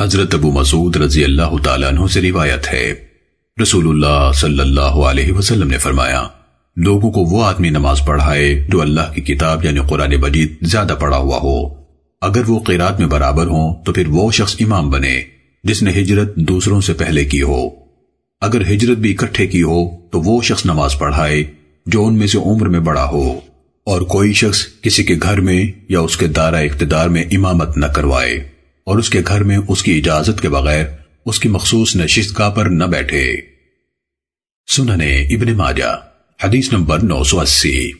حضرت ابو مسعود رضی اللہ تعالیٰ عنہ سے روایت ہے۔ رسول اللہ صلی اللہ علیہ وسلم نے فرمایا، لوگوں کو وہ آدمی نماز پڑھائے جو اللہ کی کتاب یعنی قرآن مجید زیادہ پڑھا ہوا ہو۔ اگر وہ قیرات میں برابر ہوں تو پھر وہ شخص امام بنے جس نے ہجرت دوسروں سے پہلے کی ہو۔ اگر ہجرت بھی اکٹھے کی ہو تو وہ شخص نماز پڑھائے جو ان میں سے عمر میں بڑا ہو۔ اور کوئی شخص کسی کے گھر میں یا اس کے دارہ اقتدار میں امامت نہ کروائے۔ اور اس کے گھر میں اس کی اجازت کے بغیر اس کی مخصوص نشست کا پر نہ بیٹھے۔ سننے ابن ماجہ، حدیث نمبر نو سو اسی۔